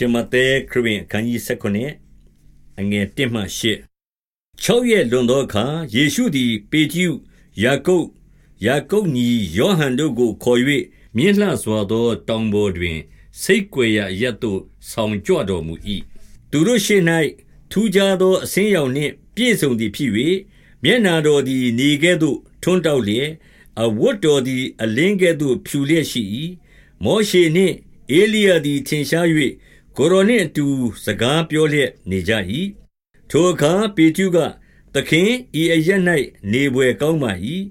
ရှမသဲခရစ်ဝင်အခန်းကြီး19အငယ်1မှ8 6ရက်လွန်သောအခါယေရှုသည် ပေတရုယာကုပ်ယာကုပ်ညီယောဟန်တို့ကိုခေါ်၍မြင်းလှစွာသော တောင်ပေါ်တွင် စိတ်ကြွယ်ရာရက်သို့ဆောင်ကြွတော်မူ၏သူတို့ရှေ့၌ထူးခြားသောအစင်းရောင်နှင့် ပြည့်စုံသည်ဖြစ်၍မျက်နာတော်သည်နေကဲ့သို့ထွန်းတောက်လျက်အဝတ်တော်သည်အလင်းကဲ့သို့ဖြူလျက်ရှိ၏မောရှေနှင့်အေလိယသည်ထင်ရှား၍ ကိုရောနှင့်အတူ စကားပြောလျက်နေကြ၏ထိုအခါ ပေတရုက သခင် ဤအရ၌နေပွယ်ကောင်းပါ၏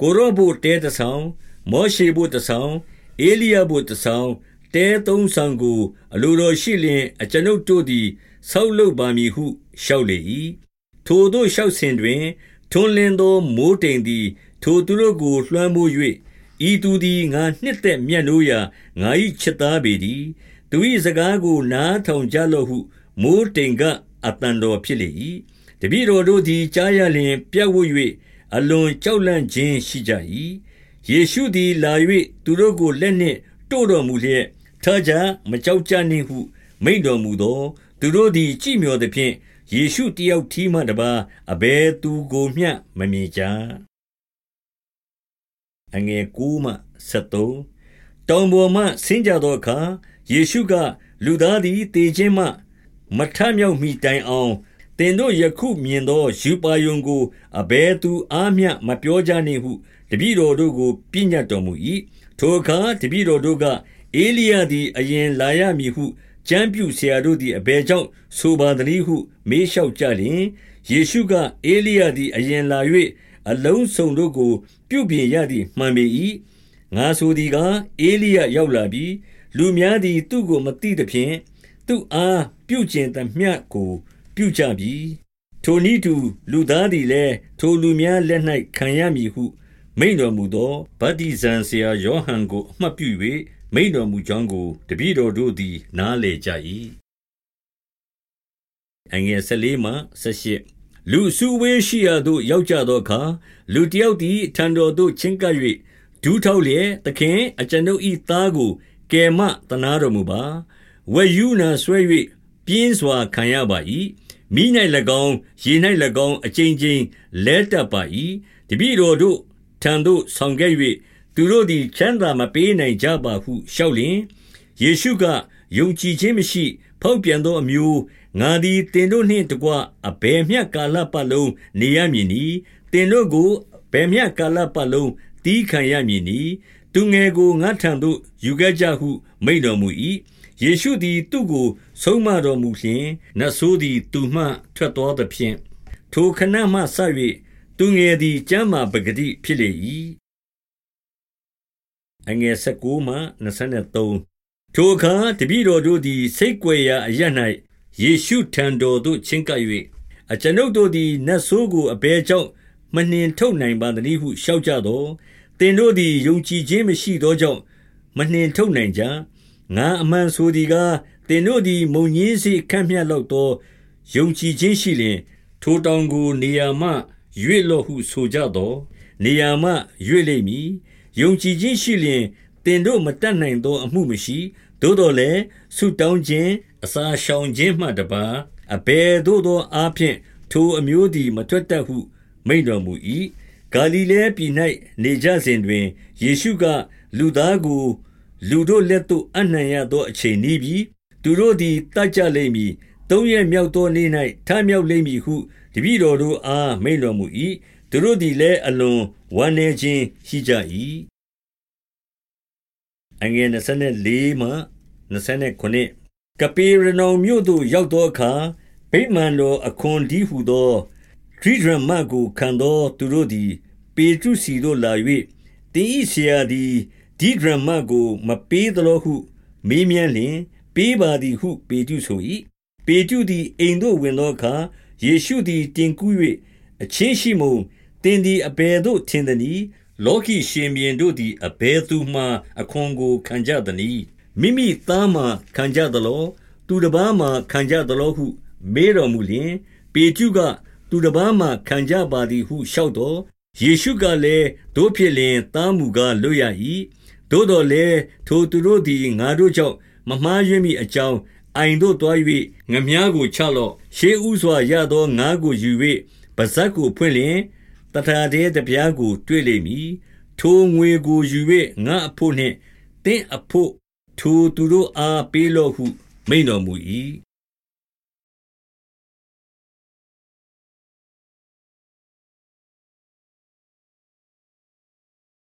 ကိုရောဘို့ တဲတဆောင် မောရှေဘို့တဆောင်အေလိယဘို့တဆောင် တဲသုံးဆောင်ကို အလိုတော်ရှိလျင် အကျွန်ုပ်တို့သည် ဆောက်လုပ်ပါမည်ဟု လျှောက်လေ၏ထိုတို့လျှောက်စဉ်တွင် ထွန်းလင်းသော မိုးတိမ်သည် ထိုသူတို့ကို လွှမ်းမိုး၍ဤသူသည် ငါနှစ်သက်မြတ်နိုးရာ ငါ၏ချစ်သားပေသည် သူ၏စကားကိုနားထောင်ကြလော့ဟု မိုးတိမ်ကအတန်တော်ဖြစ်လေ၏တပည့်တော်တို့သည်ကြားရလျင်ပြတ်ဝတ်၍အလွန်ကြောက်လန့်ခြင်းရှိကြ၏ယေရှုသည်လာ၍သူတို့ကိုလက်နှင့်တို့တော်မူလျက်ထားကြမကြောက်ကြနှင့်ဟု မိန့်တော်မူသော သူတို့သည်ကြည်မြော်သဖြင့်ယေရှုတယောက်ထီးမှတပါအဘယ်သူကိုမျှမမြင်ကြအငယ်9မှ73တောင်ပေါ်မှဆင်းကြသောအခါ ယေရှုကလူသားသည်တေခြင်းမှမထမြောက်မီတိုင်အောင်သင်တို့ယခုမြင်သောယူပါယုံကိုအဘယ်သူအားမျှမပြောကြနှင့်ဟုတပည့်တော်တို့ကိုပြညတ်တော်မူ၏ထိုအခါတပည့်တော်တို့ကအေလိယသည်အရင်လာရမည်ဟုကျမ်းပြုဆရာတို့သည်အဘယ်ကြောင့်ဆိုပါသနည်းဟု မေးလျှောက်ကြလျင်ယေရှုကအေလိယသည်အရင်လာ၍အလုံးစုံတို့ကို ပြုပြင်ရသည်မှန်ပေ၏ငါဆိုသည်ကားအေလိယရောက်လာပြီ လူများသည်သူ့ကိုမသိသဖြင့်သူ့အားပြုကျင်သမျှကို ပြုကြပြီထိုနည်းတူလူသားသည်လည်းထိုလူများလက်၌ခံရမည်ဟု မိန်တော်မူသောဗတ္တိဇံဆရာယောဟန်ကိုအမှတ်ပြု၍မိန်တော်မူကြောင်းကိုတပည့်တော်တို့သည် နားလည်ကြ၏အငယ်14မှ18လူစုဝေးရှိရာသို့ရောက်ကြသောအခါလူတယောက်သည်ထံတော်သို့ချင်းကပ်၍ဒူးထောက်လျက်သခင်အကျွန်ုပ်၏သားကို ကယ်မသနာတော်မူပါဝေယူနာဆွဲ၍ပြင်းစွာခံရပါ၏မိ၌၎င်းရေ၌၎င်းအကျဉ်းချင်းလဲတက်ပါ၏တပည့်တော်တို့ထံသို့ဆောင်ခဲ့၍သူတို့သည်ချမ်းသာမပေးနိုင်ကြပါဟုလျှောက်လျင်ယေရှုကယုံကြည်ခြင်းမရှိ ဖောက်ပြန်သောအမျိုးငါသည်တင်တို့နှင့်တကွအဘယ်မျှကာလပတ်လုံးနေရမည်နီတင်တို့ကိုဘယ်မျှကာလပတ်လုံးတီးခံရမည်နီ သူငယ်ကိုငါထံသို့ ယူခဲ့ကြဟု မိန့်တော်မူ၏ယေရှုသည် သူ့ကိုဆုံးမတော်မူလျှင် နတ်ဆိုးသည် သူမှ ထွက်တော်သဖြင့် ထိုခဏမှဆ၍သူငယ်သည် ကျမ်းမာပဂတိဖြစ်လေ၏အငယ်19မှ23ထိုအခါ တပည့်တော်တို့သည်စိတ်ကြွယ်ရာအရ၌ယေရှုထံတော်သို့ ချဉ်ကပ်၍အကျွန်ုပ်တို့သည် နတ်ဆိုးကို အဘယ်ကြောင့် မနှင်ထုတ်နိုင်ပါသနည်းဟု လျှောက်ကြသောသ င်တို့သည်ယုံကြည်ခြင်းမရှိသောကြောင့် မနှင်ထုတ်နိုင်ကြငါအမှန်ဆိုသည်ကားသင်တို့သည် မုံညင်းစေခန့်မြတ်လောက်သောယုံကြည်ခြင်းရှိလျင် ထိုတောင်ကိုနေရာမှရွေ့လော့ဟုဆိုကြသော နေရာမှရွေ့လိမ့်မည်ယုံကြည်ခြင်းရှိလျင်သင်တို့မတတ်နိုင်သောအမှုမရှိသို့တော်လည်းဆုတောင်းခြင်းအစာရှောင်ခြင်းမှတပါအဘယ်သို့သောအားဖြင့်ထိုအမျိုးသည် မထွက်တတ်ဟုမိန့်တော်မူ၏ ဂါလိလဲပြည်၌နေကြစဉ်တွင်ယေရှုကလူသားကို လူတို့လက်သို့အနှံရသောအချိန်နီးပြီသူတို့သည်တတ်ကြလိမ့်မည်သုံးရက်မြောက်သောနေ့၌ထမြောက်လိမ့်မည်ဟုတပည့်တော်တို့အားမိန့်တော်မူ၏သူတို့သည်လည်းအလွန်ဝမ်းနည်းခြင်းရှိကြ၏အငယ်24မှ29ကပေရနောင်မြို့သို့ရောက်သောအခါဗိမာန်တော်အခွန်ဒီဟုသော ဒိဒရမကိုခံသောသူတို့သည် ပေတရုစီသို့လာ၍တင်းဤဆရာသည်ဒီဒရမကို မပေးသလိုဟု မေးမြန်းလျင် ပေးပါသည်ဟု ပေတရုဆို၏ပေတရုသည်အိမ်သို့ဝင်သောအခါယေရှုသည် တင်ကူး၍အချင်းရှိမုန်တင်သည်အဘယ်သို့ထင်သည်။လောကီရှင်ဘုရင်တို့သည်အဘယ်သူမှာအခွန်ကိုခံကြသနည်း။မိမိသားမှာခံကြသလော။သူတပါးမှာခံကြသလောဟု မေးတော်မူလျှင်၊ပေတရုက၊ သူတပါးမှာခံကြပါသည်ဟုလျှောက်သော်၊ယေရှုကလည်း၊သို့ဖြစ်လျှင်သားမူကားလွတ်ရ၏။သို့သော်လည်းထိုသူတို့သည်ငါတို့ကြောင့်မမှားယွင်းမည်အကြောင်းအိုင်သို့သွား၍ငမြှားကိုချလော့။ရှေးဥစွာရသောငါးကိုယူ၍ပစပ်ကိုဖွင့်လျင်တထာတဲတပြားကို တွေ့လိမ့်မည်။ထိုငွေကိုယူ၍ငါ့အဘို့နှင့်သင့်အဘို့ထိုသူတို့အားပေးလော့ဟု မိန့်တော်မူ၏။